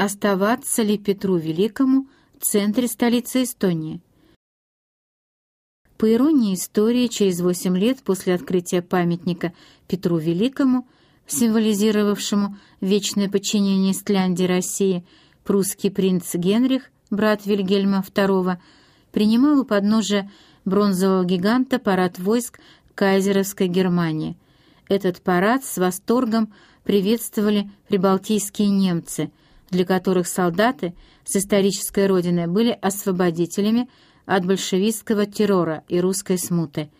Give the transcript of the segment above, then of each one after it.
Оставаться ли Петру Великому в центре столицы Эстонии? По иронии истории, через восемь лет после открытия памятника Петру Великому, символизировавшему вечное подчинение Истляндии России, прусский принц Генрих, брат Вильгельма II, принимал у подножия бронзового гиганта парад войск кайзеровской Германии. Этот парад с восторгом приветствовали прибалтийские немцы, для которых солдаты с исторической родины были освободителями от большевистского террора и русской смуты.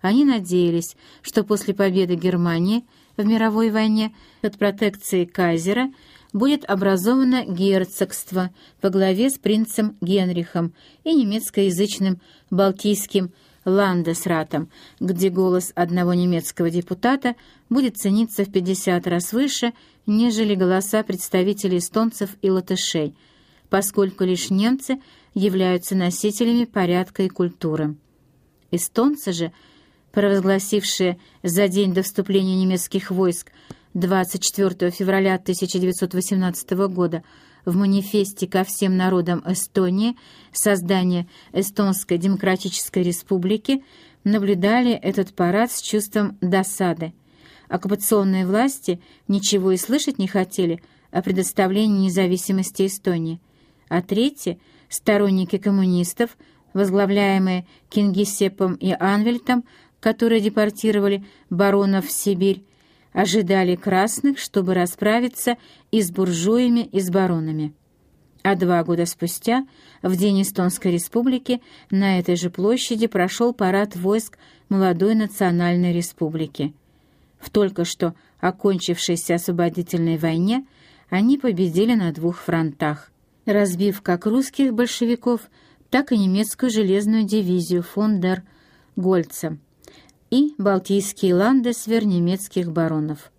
Они надеялись, что после победы Германии в мировой войне под протекцией кайзера будет образовано герцогство во главе с принцем Генрихом и немецкоязычным балтийским Ландесратом, где голос одного немецкого депутата будет цениться в 50 раз выше, нежели голоса представителей эстонцев и латышей, поскольку лишь немцы являются носителями порядка и культуры. Эстонцы же, провозгласившие за день до вступления немецких войск 24 февраля 1918 года в манифесте ко всем народам Эстонии создание Эстонской Демократической Республики наблюдали этот парад с чувством досады. Оккупационные власти ничего и слышать не хотели о предоставлении независимости Эстонии. А третьи, сторонники коммунистов, возглавляемые Кингисеппом и Анвельтом, которые депортировали баронов в Сибирь, ожидали красных, чтобы расправиться и с буржуями, и с баронами. А два года спустя, в День Эстонской Республики, на этой же площади прошел парад войск молодой национальной республики. В только что окончившейся освободительной войне они победили на двух фронтах, разбив как русских большевиков, так и немецкую железную дивизию фон дер Гольца и Балтийские ландесвер немецких баронов.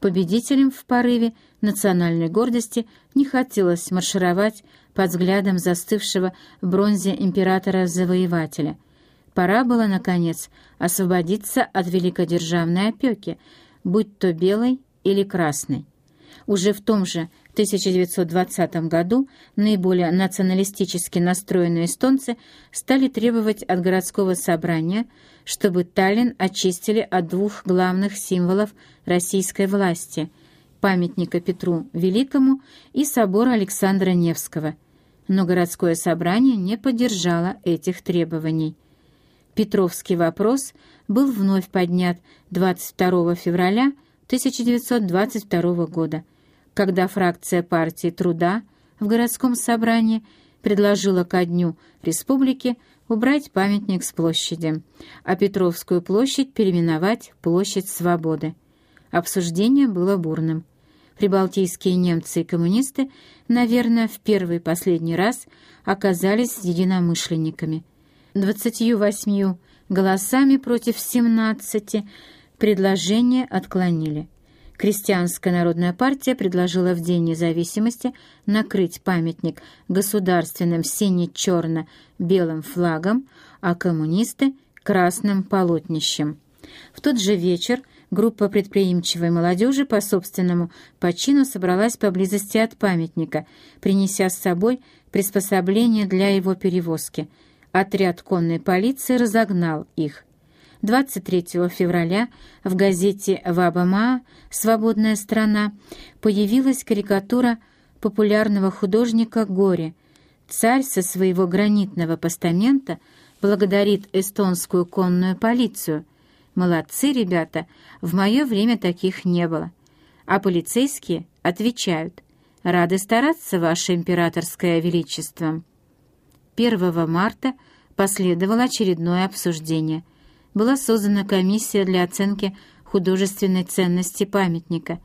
Победителям в порыве национальной гордости не хотелось маршировать под взглядом застывшего в бронзе императора-завоевателя. Пора было, наконец, освободиться от великодержавной опеки, будь то белой или красной. Уже в том же 1920 году наиболее националистически настроенные эстонцы стали требовать от городского собрания, чтобы Таллин очистили от двух главных символов российской власти – памятника Петру Великому и собора Александра Невского. Но городское собрание не поддержало этих требований. Петровский вопрос был вновь поднят 22 февраля 1922 года – когда фракция партии труда в городском собрании предложила ко дню республики убрать памятник с площади, а Петровскую площадь переименовать Площадь Свободы. Обсуждение было бурным. Прибалтийские немцы и коммунисты, наверное, в первый и последний раз оказались единомышленниками. 28 голосами против 17 предложение отклонили. Крестьянская народная партия предложила в День независимости накрыть памятник государственным сине-черно-белым флагом, а коммунисты — красным полотнищем. В тот же вечер группа предприимчивой молодежи по собственному почину собралась поблизости от памятника, принеся с собой приспособление для его перевозки. Отряд конной полиции разогнал их. 23 февраля в газете «Вабама. Свободная страна» появилась карикатура популярного художника Горе. Царь со своего гранитного постамента благодарит эстонскую конную полицию. «Молодцы, ребята, в мое время таких не было». А полицейские отвечают «Рады стараться, Ваше Императорское Величество». 1 марта последовало очередное обсуждение – была создана комиссия для оценки художественной ценности памятника.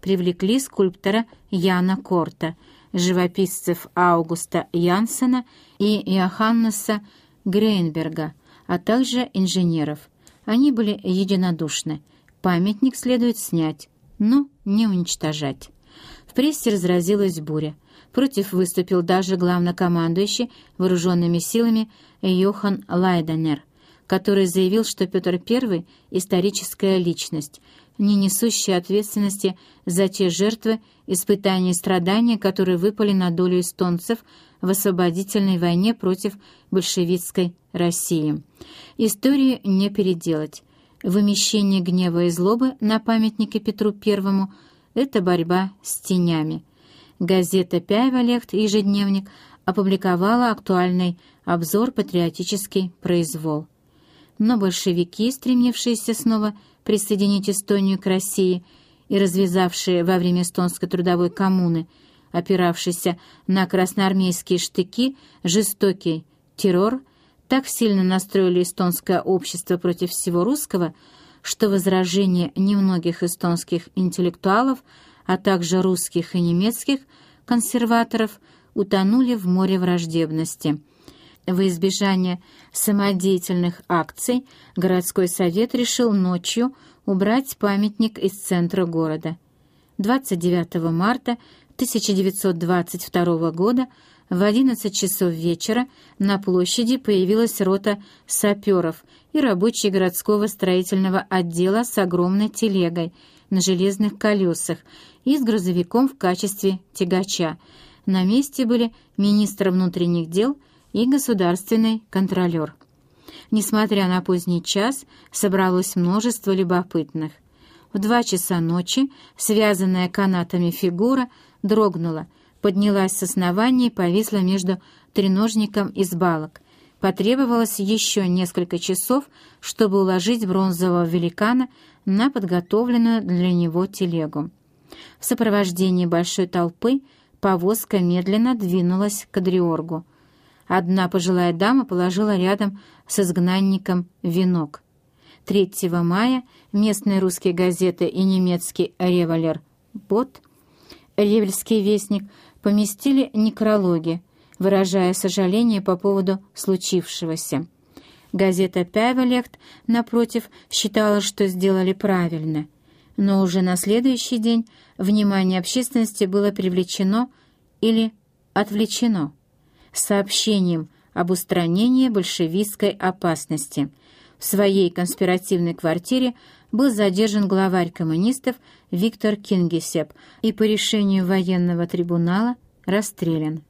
Привлекли скульптора Яна Корта, живописцев Аугуста Янсена и Иоханнеса Грейнберга, а также инженеров. Они были единодушны. Памятник следует снять, но не уничтожать. В прессе разразилась буря. Против выступил даже главнокомандующий вооруженными силами Йохан Лайденер – который заявил, что Петр I — историческая личность, не несущие ответственности за те жертвы, испытания и страдания, которые выпали на долю эстонцев в освободительной войне против большевистской России. Историю не переделать. Вымещение гнева и злобы на памятнике Петру Первому – это борьба с тенями. Газета «Пяйвалехт» ежедневник опубликовала актуальный обзор «Патриотический произвол». Но большевики, стремившиеся снова присоединить Эстонию к России и развязавшие во время эстонской трудовой коммуны, опиравшийся на красноармейские штыки, жестокий террор, так сильно настроили эстонское общество против всего русского, что возражения немногих эстонских интеллектуалов, а также русских и немецких консерваторов утонули в море враждебности – во избежание самодеятельных акций городской совет решил ночью убрать памятник из центра города. 29 марта 1922 года в 11 часов вечера на площади появилась рота саперов и рабочие городского строительного отдела с огромной телегой на железных колесах и с грузовиком в качестве тягача. На месте были министр внутренних дел и государственный контролер. Несмотря на поздний час, собралось множество любопытных. В два часа ночи связанная канатами фигура дрогнула, поднялась с основания и повисла между треножником из балок. Потребовалось еще несколько часов, чтобы уложить бронзового великана на подготовленную для него телегу. В сопровождении большой толпы повозка медленно двинулась к Адриоргу. Одна пожилая дама положила рядом с изгнанником венок. 3 мая местные русские газеты и немецкий «Револер» Бот, «Ревельский вестник» поместили некрологи, выражая сожаление по поводу случившегося. Газета «Пявелехт», напротив, считала, что сделали правильно. Но уже на следующий день внимание общественности было привлечено или отвлечено сообщением об устранении большевистской опасности. В своей конспиративной квартире был задержан главарь коммунистов Виктор Кингисепп и по решению военного трибунала расстрелян.